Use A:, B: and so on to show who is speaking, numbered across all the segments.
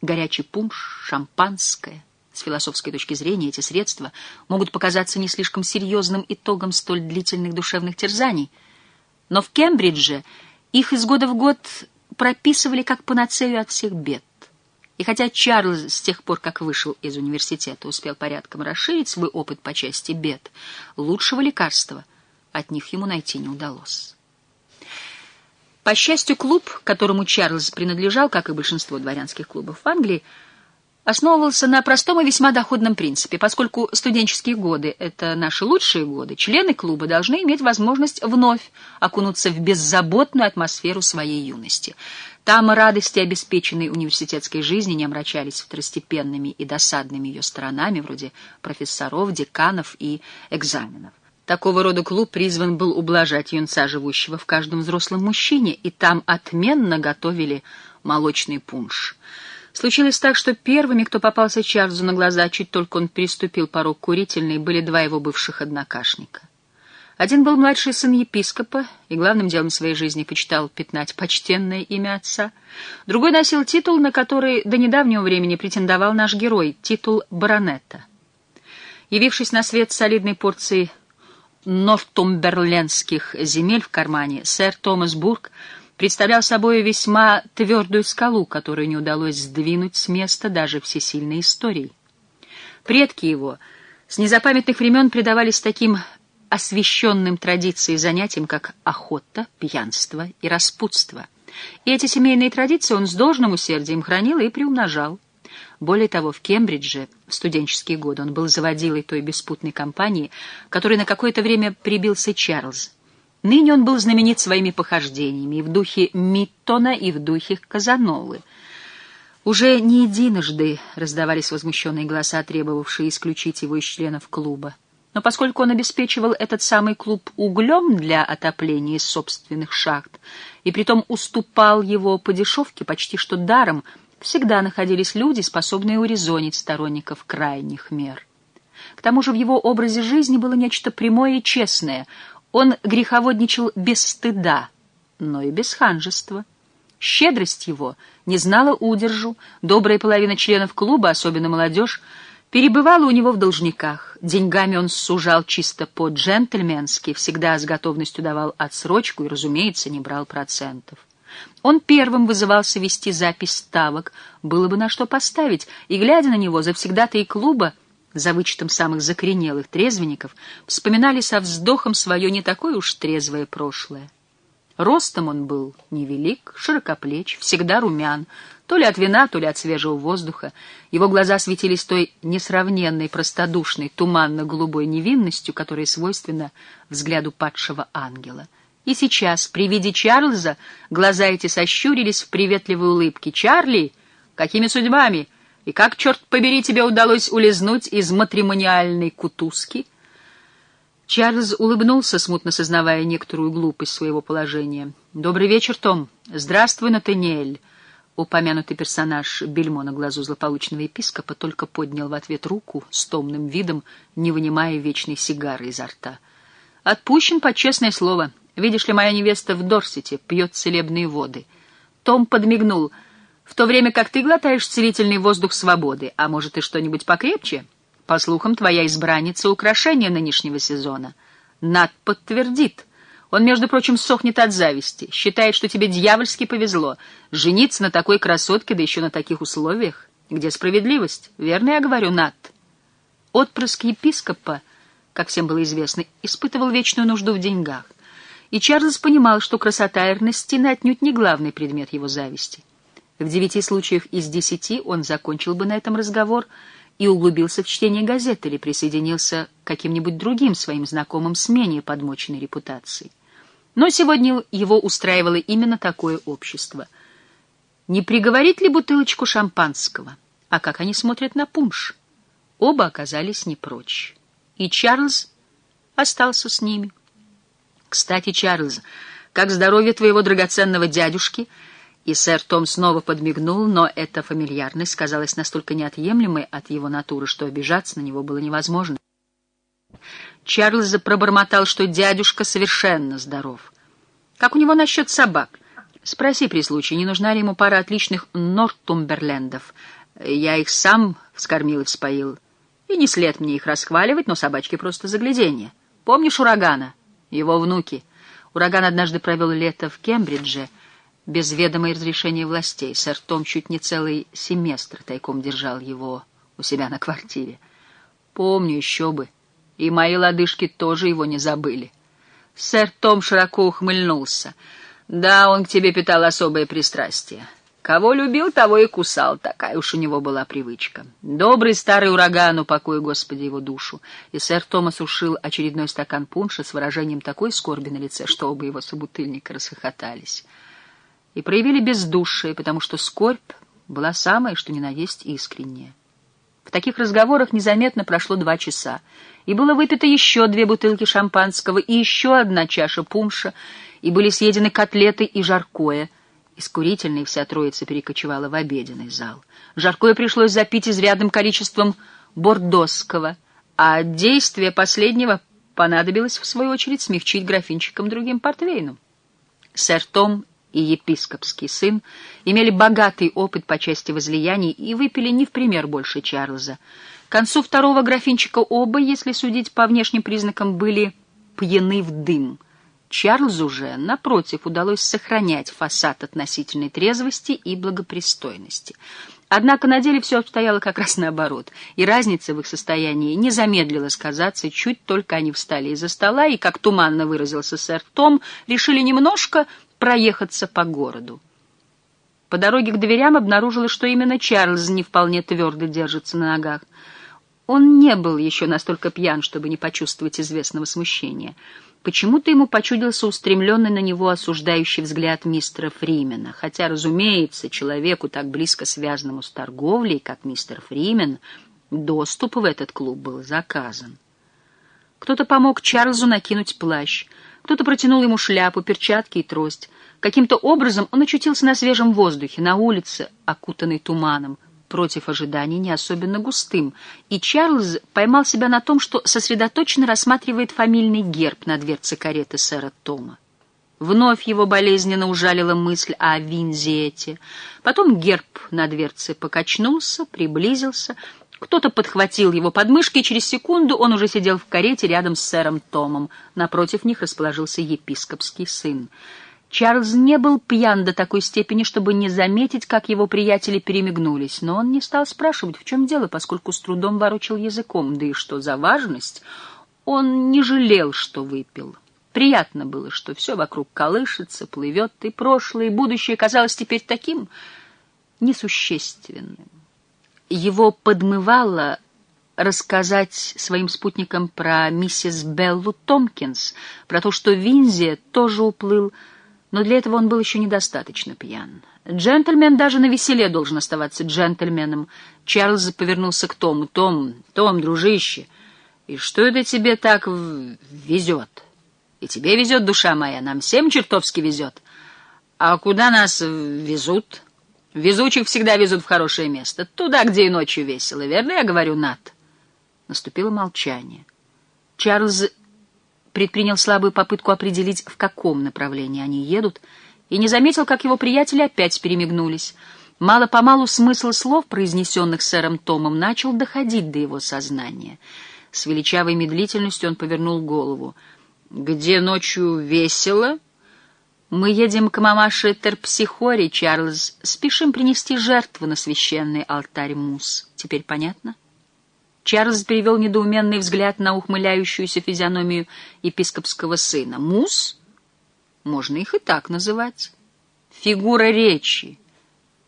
A: Горячий пунш, шампанское. С философской точки зрения эти средства могут показаться не слишком серьезным итогом столь длительных душевных терзаний, но в Кембридже их из года в год прописывали как панацею от всех бед. И хотя Чарльз с тех пор, как вышел из университета, успел порядком расширить свой опыт по части бед, лучшего лекарства от них ему найти не удалось. По счастью, клуб, которому Чарльз принадлежал, как и большинство дворянских клубов в Англии, основывался на простом и весьма доходном принципе. Поскольку студенческие годы — это наши лучшие годы, члены клуба должны иметь возможность вновь окунуться в беззаботную атмосферу своей юности. Там радости обеспеченной университетской жизни не омрачались второстепенными и досадными ее сторонами, вроде профессоров, деканов и экзаменов. Такого рода клуб призван был ублажать юнца, живущего в каждом взрослом мужчине, и там отменно готовили молочный пунш. Случилось так, что первыми, кто попался Чарльзу на глаза, чуть только он переступил порог курительной, были два его бывших однокашника. Один был младший сын епископа и главным делом своей жизни почитал пятнать почтенное имя отца. Другой носил титул, на который до недавнего времени претендовал наш герой, титул баронета. Явившись на свет солидной порцией нортумберлендских земель в кармане, сэр Томас Бург представлял собой весьма твердую скалу, которую не удалось сдвинуть с места даже всесильной историей. Предки его с незапамятных времен предавались таким освященным традициям занятиям, как охота, пьянство и распутство. И эти семейные традиции он с должным усердием хранил и приумножал. Более того, в Кембридже в студенческие годы он был заводилой той беспутной компании, которой на какое-то время прибился Чарльз. Ныне он был знаменит своими похождениями и в духе Миттона, и в духе Казановы. Уже не единожды раздавались возмущенные голоса, требовавшие исключить его из членов клуба. Но поскольку он обеспечивал этот самый клуб углем для отопления из собственных шахт, и притом уступал его по дешевке почти что даром, всегда находились люди, способные урезонить сторонников крайних мер. К тому же в его образе жизни было нечто прямое и честное. Он греховодничал без стыда, но и без ханжества. Щедрость его не знала удержу, добрая половина членов клуба, особенно молодежь, перебывала у него в должниках. Деньгами он сужал чисто по-джентльменски, всегда с готовностью давал отсрочку и, разумеется, не брал процентов. Он первым вызывался вести запись ставок, было бы на что поставить, и, глядя на него, завсегда-то и клуба, за вычетом самых закоренелых трезвенников, вспоминали со вздохом свое не такое уж трезвое прошлое. Ростом он был невелик, широкоплеч, всегда румян, то ли от вина, то ли от свежего воздуха. Его глаза светились той несравненной, простодушной, туманно-голубой невинностью, которая свойственна взгляду падшего ангела — и сейчас, при виде Чарльза, глаза эти сощурились в приветливой улыбке. «Чарли, какими судьбами? И как, черт побери, тебе удалось улизнуть из матримониальной кутузки?» Чарльз улыбнулся, смутно сознавая некоторую глупость своего положения. «Добрый вечер, Том. Здравствуй, Натаниэль». Упомянутый персонаж бельмо на глазу злополучного епископа только поднял в ответ руку с томным видом, не вынимая вечной сигары изо рта. «Отпущен под честное слово. Видишь ли, моя невеста в Дорсете пьет целебные воды. Том подмигнул. В то время как ты глотаешь целительный воздух свободы, а может и что-нибудь покрепче? По слухам, твоя избранница — украшение нынешнего сезона. Над подтвердит. Он, между прочим, сохнет от зависти. Считает, что тебе дьявольски повезло. Жениться на такой красотке, да еще на таких условиях. Где справедливость? Верно я говорю, Над? Отпрыск епископа, как всем было известно, испытывал вечную нужду в деньгах и Чарльз понимал, что красота Эрнестины отнюдь не главный предмет его зависти. В девяти случаях из десяти он закончил бы на этом разговор и углубился в чтение газет или присоединился к каким-нибудь другим своим знакомым с менее подмоченной репутацией. Но сегодня его устраивало именно такое общество. Не приговорить ли бутылочку шампанского? А как они смотрят на пунш? Оба оказались не прочь. И Чарльз остался с ними. Кстати, Чарльз, как здоровье твоего драгоценного дядюшки? И сэр Том снова подмигнул, но эта фамильярность казалась настолько неотъемлемой от его натуры, что обижаться на него было невозможно. Чарльз пробормотал, что дядюшка совершенно здоров. «Как у него насчет собак?» — Спроси при случае, не нужна ли ему пара отличных Нортумберлендов. Я их сам вскормил и вспоил. И не след мне их расхваливать, но собачки просто загляденье. Помнишь урагана? Его внуки. Ураган однажды провел лето в Кембридже без ведома и разрешения властей. Сэр Том чуть не целый семестр тайком держал его у себя на квартире. Помню еще бы. И мои лодыжки тоже его не забыли. Сэр Том широко ухмыльнулся — да, он к тебе питал особое пристрастие. Кого любил, того и кусал. Такая уж у него была привычка. Добрый старый ураган, упокой, Господи, его душу. И сэр Томас ушил очередной стакан пунша с выражением такой скорби на лице, что оба его собутыльника расхохотались. И проявили бездушие, потому что скорбь была самая, что ни на есть, искренняя. В таких разговорах незаметно прошло два часа, и было выпито еще две бутылки шампанского и еще одна чаша пунша, и были съедены котлеты и жаркое. Из курительной вся троица перекочевала в обеденный зал. Жаркое пришлось запить изрядным количеством бордосского, а действие последнего понадобилось, в свою очередь, смягчить графинчиком другим портвейном. Сэр Том и епископский сын имели богатый опыт по части возлияний и выпили не в пример больше Чарльза. К концу второго графинчика оба, если судить по внешним признакам, были пьяны в дым — Чарльзу же, напротив, удалось сохранять фасад относительной трезвости и благопристойности. Однако на деле все обстояло как раз наоборот, и разница в их состоянии не замедлила сказаться, чуть только они встали из-за стола и, как туманно выразился сэр Том, решили немножко проехаться по городу. По дороге к дверям обнаружилось, что именно Чарльз не вполне твердо держится на ногах. Он не был еще настолько пьян, чтобы не почувствовать известного смущения — Почему-то ему почудился устремленный на него осуждающий взгляд мистера Фримена, хотя, разумеется, человеку, так близко связанному с торговлей, как мистер Фримен, доступ в этот клуб был заказан. Кто-то помог Чарльзу накинуть плащ, кто-то протянул ему шляпу, перчатки и трость. Каким-то образом он очутился на свежем воздухе, на улице, окутанной туманом, против ожиданий не особенно густым, и Чарльз поймал себя на том, что сосредоточенно рассматривает фамильный герб на дверце кареты сэра Тома. Вновь его болезненно ужалила мысль о Винзиете. Потом герб на дверце покачнулся, приблизился. Кто-то подхватил его подмышки, и через секунду он уже сидел в карете рядом с сэром Томом. Напротив них расположился епископский сын. Чарльз не был пьян до такой степени, чтобы не заметить, как его приятели перемигнулись, но он не стал спрашивать, в чем дело, поскольку с трудом ворочил языком, да и что за важность, он не жалел, что выпил. Приятно было, что все вокруг колышется, плывет, и прошлое, и будущее казалось теперь таким несущественным. Его подмывало рассказать своим спутникам про миссис Беллу Томпкинс, про то, что Винзи тоже уплыл, но для этого он был еще недостаточно пьян. Джентльмен даже на веселе должен оставаться джентльменом. Чарльз повернулся к Тому. «Том, Том, дружище, и что это тебе так везет? И тебе везет, душа моя, нам всем чертовски везет. А куда нас везут? Везучих всегда везут в хорошее место, туда, где и ночью весело, верно я говорю, Нат?» Наступило молчание. Чарльз предпринял слабую попытку определить, в каком направлении они едут, и не заметил, как его приятели опять перемигнулись. Мало-помалу смысл слов, произнесенных сэром Томом, начал доходить до его сознания. С величавой медлительностью он повернул голову. «Где ночью весело?» «Мы едем к мамаше Терпсихоре, Чарльз. Спешим принести жертву на священный алтарь Мус. Теперь понятно?» Чарльз перевел недоуменный взгляд на ухмыляющуюся физиономию епископского сына. «Мус? Можно их и так называть. Фигура речи,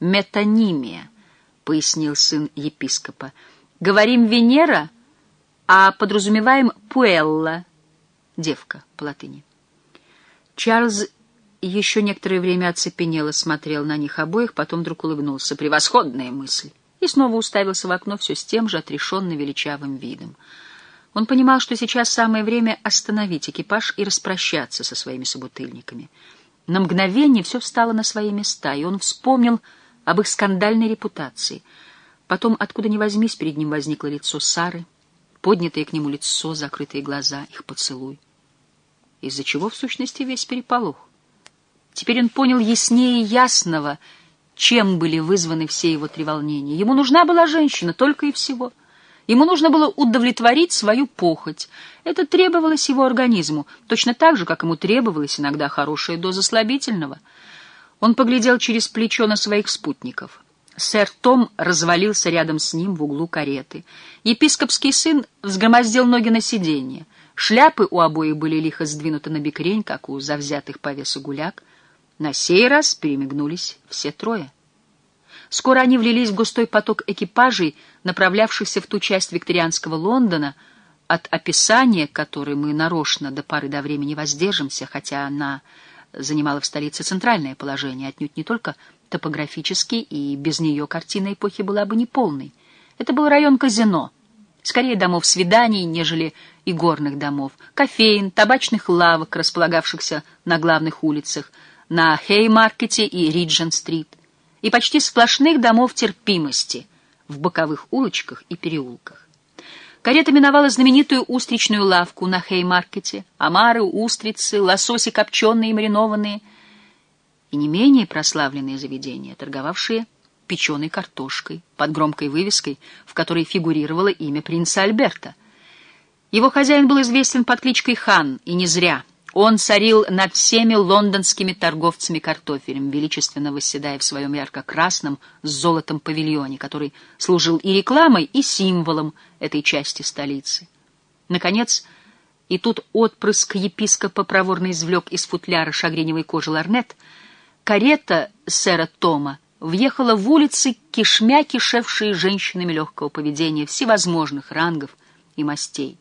A: метонимия», — пояснил сын епископа. «Говорим Венера, а подразумеваем Пуэлла, девка по латыни». Чарльз еще некоторое время оцепенело смотрел на них обоих, потом вдруг улыбнулся. «Превосходная мысль!» И снова уставился в окно все с тем же отрешенно величавым видом. Он понимал, что сейчас самое время остановить экипаж и распрощаться со своими собутыльниками. На мгновение все встало на свои места, и он вспомнил об их скандальной репутации. Потом, откуда ни возьмись, перед ним возникло лицо Сары, поднятое к нему лицо, закрытые глаза, их поцелуй. Из-за чего, в сущности, весь переполох? Теперь он понял яснее ясного, чем были вызваны все его треволнения. Ему нужна была женщина, только и всего. Ему нужно было удовлетворить свою похоть. Это требовалось его организму, точно так же, как ему требовалась иногда хорошая доза слабительного. Он поглядел через плечо на своих спутников. Сэр Том развалился рядом с ним в углу кареты. Епископский сын взгромоздил ноги на сиденье. Шляпы у обоих были лихо сдвинуты на бекрень, как у завзятых по весу гуляк. На сей раз перемигнулись все трое. Скоро они влились в густой поток экипажей, направлявшихся в ту часть викторианского Лондона, от описания которой мы нарочно до поры до времени воздержимся, хотя она занимала в столице центральное положение, отнюдь не только топографически, и без нее картина эпохи была бы неполной. Это был район казино, скорее домов свиданий, нежели и горных домов, кофеин, табачных лавок, располагавшихся на главных улицах, на Хеймаркете и Риджен-стрит, и почти сплошных домов терпимости в боковых улочках и переулках. Карета миновала знаменитую устричную лавку на Хеймаркете, омары, устрицы, лососи копченые и маринованные, и не менее прославленные заведения, торговавшие печеной картошкой под громкой вывеской, в которой фигурировало имя принца Альберта. Его хозяин был известен под кличкой Хан, и не зря — он царил над всеми лондонскими торговцами картофелем, величественно восседая в своем ярко-красном с золотом павильоне, который служил и рекламой, и символом этой части столицы. Наконец, и тут отпрыск епископа проворно извлек из футляра шагреневой кожи ларнет, карета сэра Тома въехала в улицы, кишмя кишевшие женщинами легкого поведения всевозможных рангов и мастей.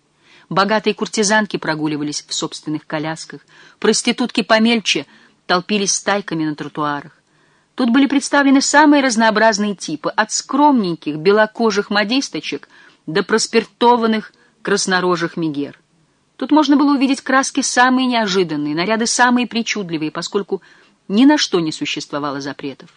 A: Богатые куртизанки прогуливались в собственных колясках, проститутки помельче толпились стайками на тротуарах. Тут были представлены самые разнообразные типы, от скромненьких белокожих модисточек до проспиртованных краснорожих мигер. Тут можно было увидеть краски самые неожиданные, наряды самые причудливые, поскольку ни на что не существовало запретов.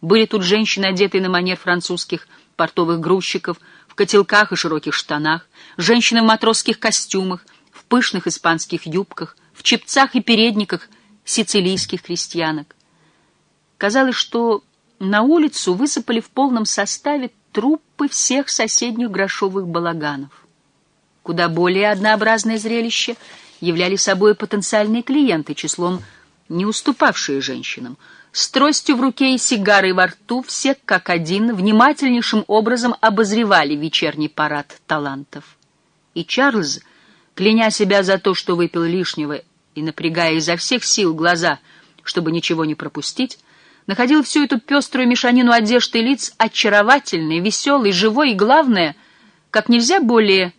A: Были тут женщины, одетые на манер французских портовых грузчиков, в котелках и широких штанах, женщины в матросских костюмах, в пышных испанских юбках, в чепцах и передниках сицилийских крестьянок. Казалось, что на улицу высыпали в полном составе труппы всех соседних грошовых балаганов. Куда более однообразное зрелище являли собой потенциальные клиенты, числом не уступавшие женщинам — с тростью в руке и сигарой во рту все как один внимательнейшим образом обозревали вечерний парад талантов. И Чарльз, кляня себя за то, что выпил лишнего и напрягая изо всех сил глаза, чтобы ничего не пропустить, находил всю эту пеструю мешанину одежды и лиц очаровательной, веселой, живой и, главное, как нельзя более